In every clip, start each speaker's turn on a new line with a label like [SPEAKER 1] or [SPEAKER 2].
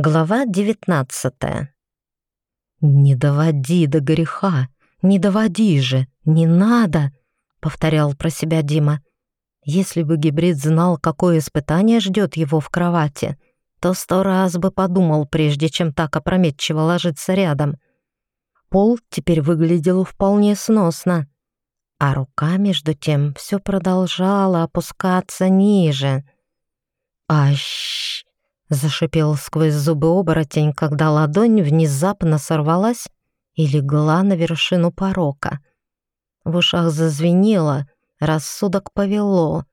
[SPEAKER 1] Глава девятнадцатая. «Не доводи до греха, не доводи же, не надо!» — повторял про себя Дима. Если бы гибрид знал, какое испытание ждет его в кровати, то сто раз бы подумал, прежде чем так опрометчиво ложиться рядом. Пол теперь выглядел вполне сносно, а рука, между тем, все продолжала опускаться ниже. «Ащ!» — зашипел сквозь зубы оборотень, когда ладонь внезапно сорвалась и легла на вершину порока. В ушах зазвенело, рассудок повело.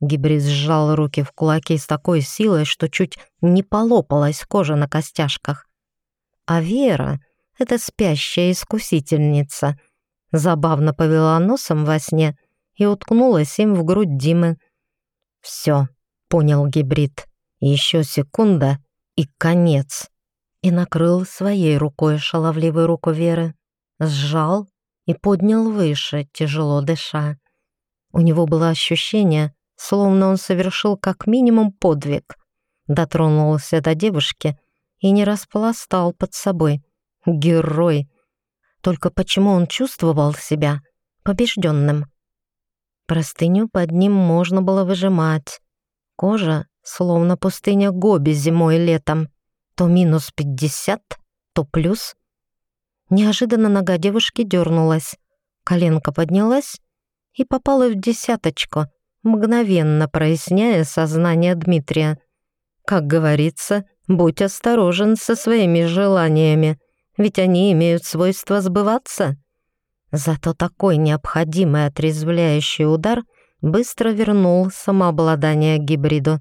[SPEAKER 1] Гибрид сжал руки в кулаки с такой силой, что чуть не полопалась кожа на костяшках. А Вера, эта спящая искусительница, забавно повела носом во сне и уткнулась им в грудь Димы. «Все», — понял гибрид, — «еще секунда и конец». И накрыл своей рукой шаловливую руку Веры, сжал и поднял выше, тяжело дыша. У него было ощущение, словно он совершил как минимум подвиг. Дотронулся до девушки и не распластал под собой. Герой! Только почему он чувствовал себя побежденным? Простыню под ним можно было выжимать. Кожа, словно пустыня Гоби зимой и летом. То минус пятьдесят, то плюс. Неожиданно нога девушки дернулась. Коленка поднялась и попала в десяточку, мгновенно проясняя сознание Дмитрия. Как говорится, будь осторожен со своими желаниями, ведь они имеют свойство сбываться. Зато такой необходимый отрезвляющий удар быстро вернул самообладание гибриду.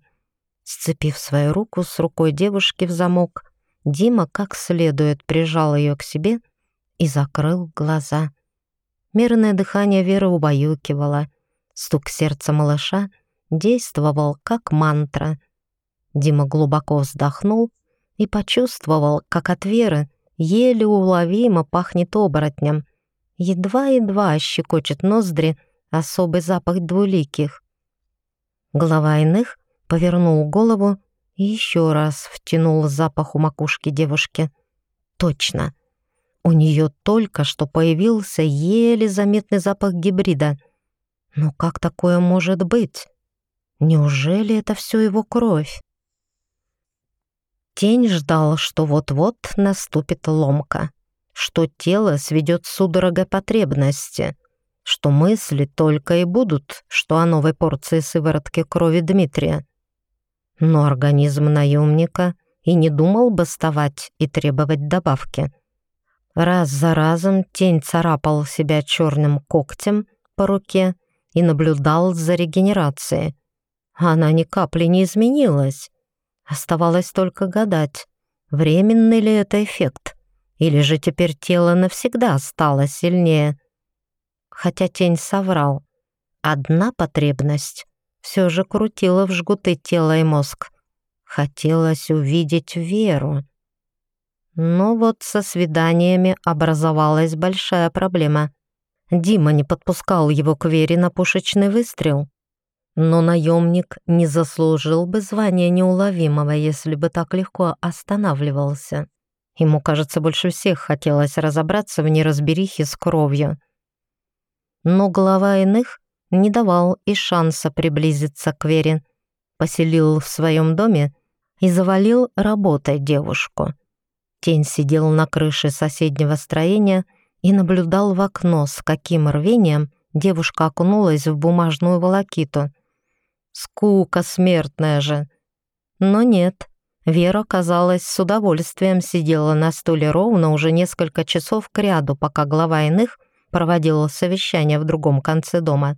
[SPEAKER 1] Сцепив свою руку с рукой девушки в замок, Дима как следует прижал ее к себе и закрыл глаза. Мирное дыхание Веры убаюкивало — Стук сердца малыша действовал как мантра. Дима глубоко вздохнул и почувствовал, как от Веры еле уловимо пахнет оборотнем. Едва-едва щекочет ноздри особый запах двуликих. Глава иных повернул голову и еще раз втянул запах у макушки девушки. Точно. У нее только что появился еле заметный запах гибрида — но как такое может быть? Неужели это все его кровь? Тень ждал, что вот-вот наступит ломка, что тело сведет судорога потребности, что мысли только и будут, что о новой порции сыворотки крови Дмитрия. Но организм наемника и не думал бастовать и требовать добавки. Раз за разом тень царапал себя черным когтем по руке, и наблюдал за регенерацией. Она ни капли не изменилась. Оставалось только гадать, временный ли это эффект, или же теперь тело навсегда стало сильнее. Хотя тень соврал. Одна потребность все же крутила в жгуты тело и мозг. Хотелось увидеть Веру. Но вот со свиданиями образовалась большая проблема — Дима не подпускал его к Вере на пушечный выстрел. Но наемник не заслужил бы звания неуловимого, если бы так легко останавливался. Ему, кажется, больше всех хотелось разобраться в неразберихе с кровью. Но глава иных не давал и шанса приблизиться к Вере. Поселил в своем доме и завалил работой девушку. Тень сидел на крыше соседнего строения и наблюдал в окно, с каким рвением девушка окунулась в бумажную волокиту. Скука смертная же. Но нет, Вера, казалось, с удовольствием сидела на стуле ровно уже несколько часов к ряду, пока глава иных проводила совещание в другом конце дома.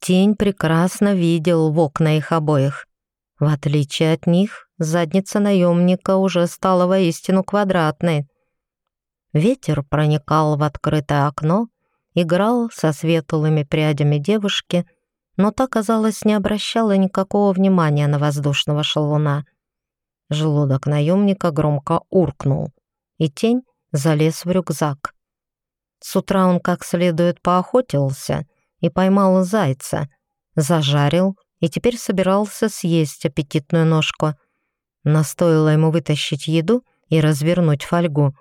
[SPEAKER 1] Тень прекрасно видел в окна их обоих. В отличие от них, задница наемника уже стала воистину квадратной — Ветер проникал в открытое окно, играл со светлыми прядями девушки, но та, казалось, не обращала никакого внимания на воздушного шалуна. Желудок наемника громко уркнул, и тень залез в рюкзак. С утра он как следует поохотился и поймал зайца, зажарил и теперь собирался съесть аппетитную ножку. но ему вытащить еду и развернуть фольгу,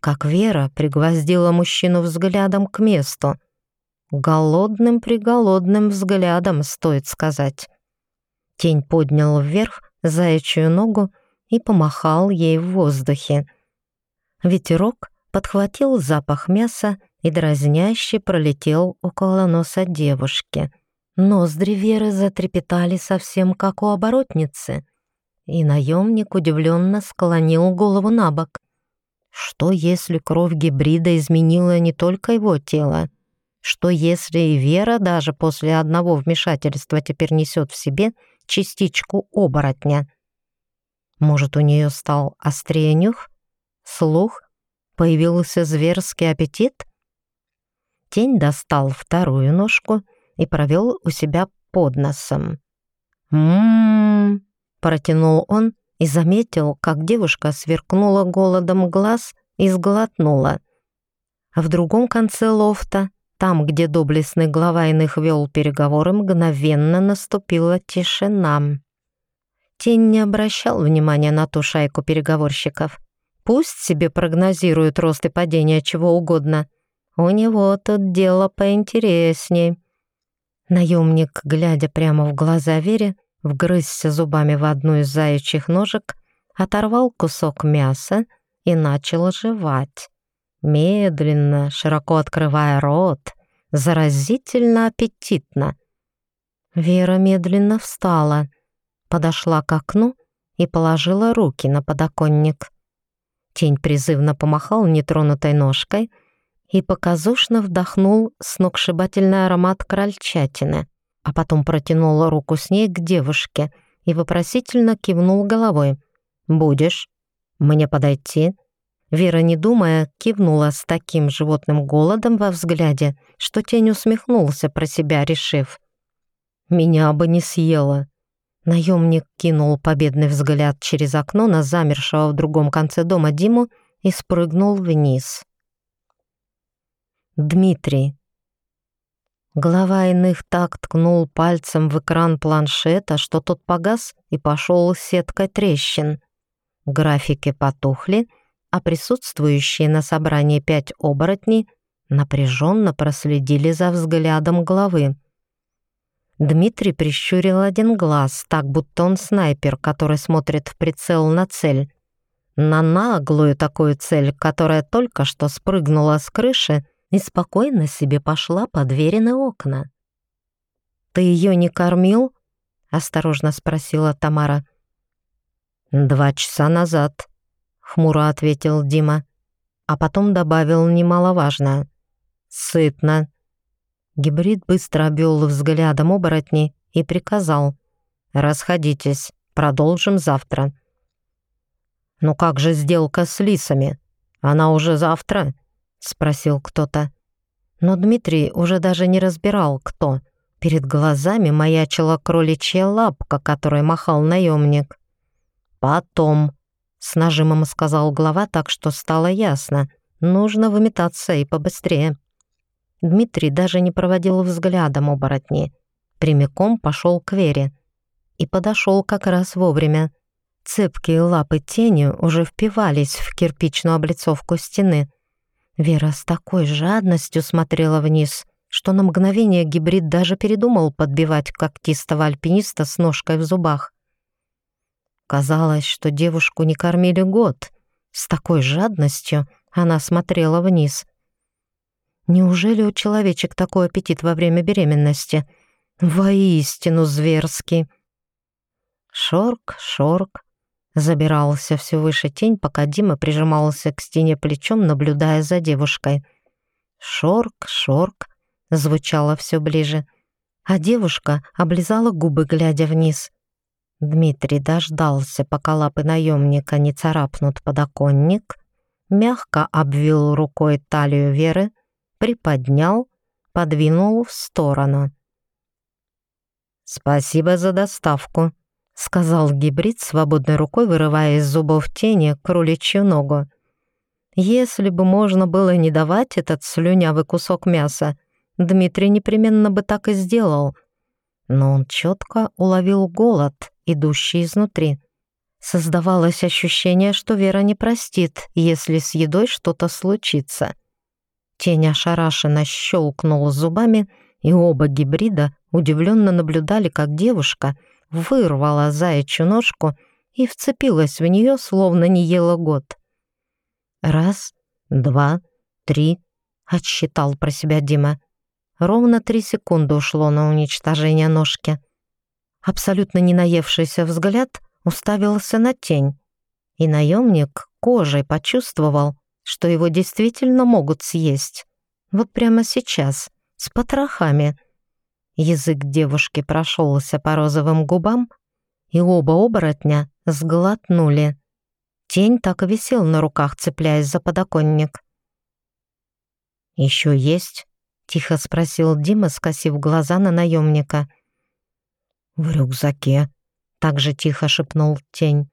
[SPEAKER 1] как Вера пригвоздила мужчину взглядом к месту. Голодным-приголодным взглядом, стоит сказать. Тень поднял вверх заячью ногу и помахал ей в воздухе. Ветерок подхватил запах мяса и дразняще пролетел около носа девушки. Ноздри Веры затрепетали совсем как у оборотницы, и наемник удивленно склонил голову на бок. Что если кровь гибрида изменила не только его тело? Что если и Вера даже после одного вмешательства теперь несет в себе частичку оборотня? Может, у нее стал острее нюх, слух, появился зверский аппетит? Тень достал вторую ножку и провел у себя под носом. «М-м-м», протянул он и заметил, как девушка сверкнула голодом глаз и сглотнула. В другом конце лофта, там, где доблестный глава иных вел переговоры, мгновенно наступила тишина. Тень не обращал внимания на ту шайку переговорщиков. Пусть себе прогнозируют рост и падение чего угодно. У него тут дело поинтересней. Наемник, глядя прямо в глаза Вере, вгрызся зубами в одну из заячьих ножек, оторвал кусок мяса и начал жевать. Медленно, широко открывая рот, заразительно аппетитно. Вера медленно встала, подошла к окну и положила руки на подоконник. Тень призывно помахал нетронутой ножкой — и показушно вдохнул сногсшибательный аромат крольчатины, а потом протянул руку с ней к девушке и вопросительно кивнул головой. «Будешь? Мне подойти?» Вера, не думая, кивнула с таким животным голодом во взгляде, что тень усмехнулся про себя, решив. «Меня бы не съела». Наемник кинул победный взгляд через окно на замершего в другом конце дома Диму и спрыгнул вниз. Дмитрий. Глава иных так ткнул пальцем в экран планшета, что тот погас и пошел сеткой трещин. Графики потухли, а присутствующие на собрании пять оборотней напряженно проследили за взглядом главы. Дмитрий прищурил один глаз, так будто он снайпер, который смотрит в прицел на цель. На наглую такую цель, которая только что спрыгнула с крыши и спокойно себе пошла под верены окна. «Ты ее не кормил?» — осторожно спросила Тамара. «Два часа назад», — хмуро ответил Дима, а потом добавил немаловажное. «Сытно». Гибрид быстро обвел взглядом оборотни и приказал. «Расходитесь, продолжим завтра». «Ну как же сделка с лисами? Она уже завтра?» — спросил кто-то. Но Дмитрий уже даже не разбирал, кто. Перед глазами маячила кроличья лапка, которой махал наемник. «Потом», — с нажимом сказал глава, так что стало ясно. «Нужно выметаться и побыстрее». Дмитрий даже не проводил взглядом оборотни. Прямиком пошел к Вере. И подошел как раз вовремя. Цепкие лапы тени уже впивались в кирпичную облицовку стены. Вера с такой жадностью смотрела вниз, что на мгновение гибрид даже передумал подбивать когтистого альпиниста с ножкой в зубах. Казалось, что девушку не кормили год. С такой жадностью она смотрела вниз. Неужели у человечек такой аппетит во время беременности? Воистину зверский. Шорк, шорк, Забирался все выше тень, пока Дима прижимался к стене плечом, наблюдая за девушкой. «Шорк, шорк», звучало все ближе, а девушка облизала губы, глядя вниз. Дмитрий дождался, пока лапы наемника не царапнут подоконник, мягко обвил рукой талию Веры, приподнял, подвинул в сторону. «Спасибо за доставку», — сказал гибрид, свободной рукой вырывая из зубов тени кроличью ногу. Если бы можно было не давать этот слюнявый кусок мяса, Дмитрий непременно бы так и сделал. Но он четко уловил голод, идущий изнутри. Создавалось ощущение, что Вера не простит, если с едой что-то случится. Тень ошарашенно щелкнула зубами, и оба гибрида удивленно наблюдали, как девушка вырвала заячью ножку и вцепилась в нее, словно не ела год. «Раз, два, три», — отсчитал про себя Дима. Ровно три секунды ушло на уничтожение ножки. Абсолютно не наевшийся взгляд уставился на тень, и наемник кожей почувствовал, что его действительно могут съесть. Вот прямо сейчас, с потрохами. Язык девушки прошелся по розовым губам, и оба оборотня сглотнули. Тень так и висел на руках, цепляясь за подоконник. «Еще есть?» — тихо спросил Дима, скосив глаза на наемника. «В рюкзаке», — также тихо шепнул тень.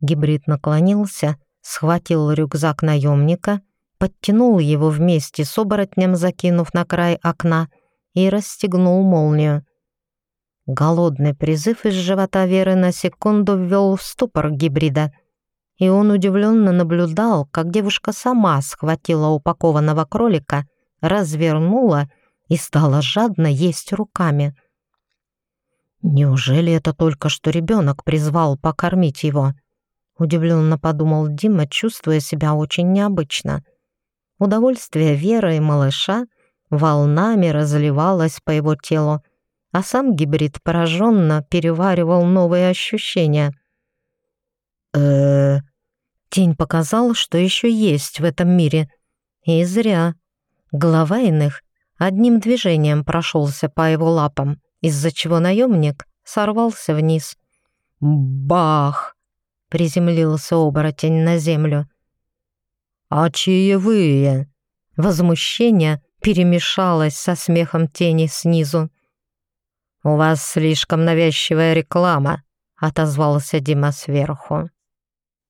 [SPEAKER 1] Гибрид наклонился, схватил рюкзак наемника, подтянул его вместе с оборотнем, закинув на край окна, и расстегнул молнию. Голодный призыв из живота Веры на секунду ввел в ступор гибрида, и он удивленно наблюдал, как девушка сама схватила упакованного кролика, развернула и стала жадно есть руками. «Неужели это только что ребенок призвал покормить его?» Удивленно подумал Дима, чувствуя себя очень необычно. Удовольствие Веры и малыша волнами разливалось по его телу, а сам гибрид пораженно переваривал новые ощущения. э Тень показал, что еще есть в этом мире. И зря. Глава иных одним движением прошелся по его лапам, из-за чего наемник сорвался вниз. Бах! Приземлился оборотень на землю. «А чаевые?» Возмущение перемешалось со смехом тени снизу. «У вас слишком навязчивая реклама», — отозвался Дима сверху.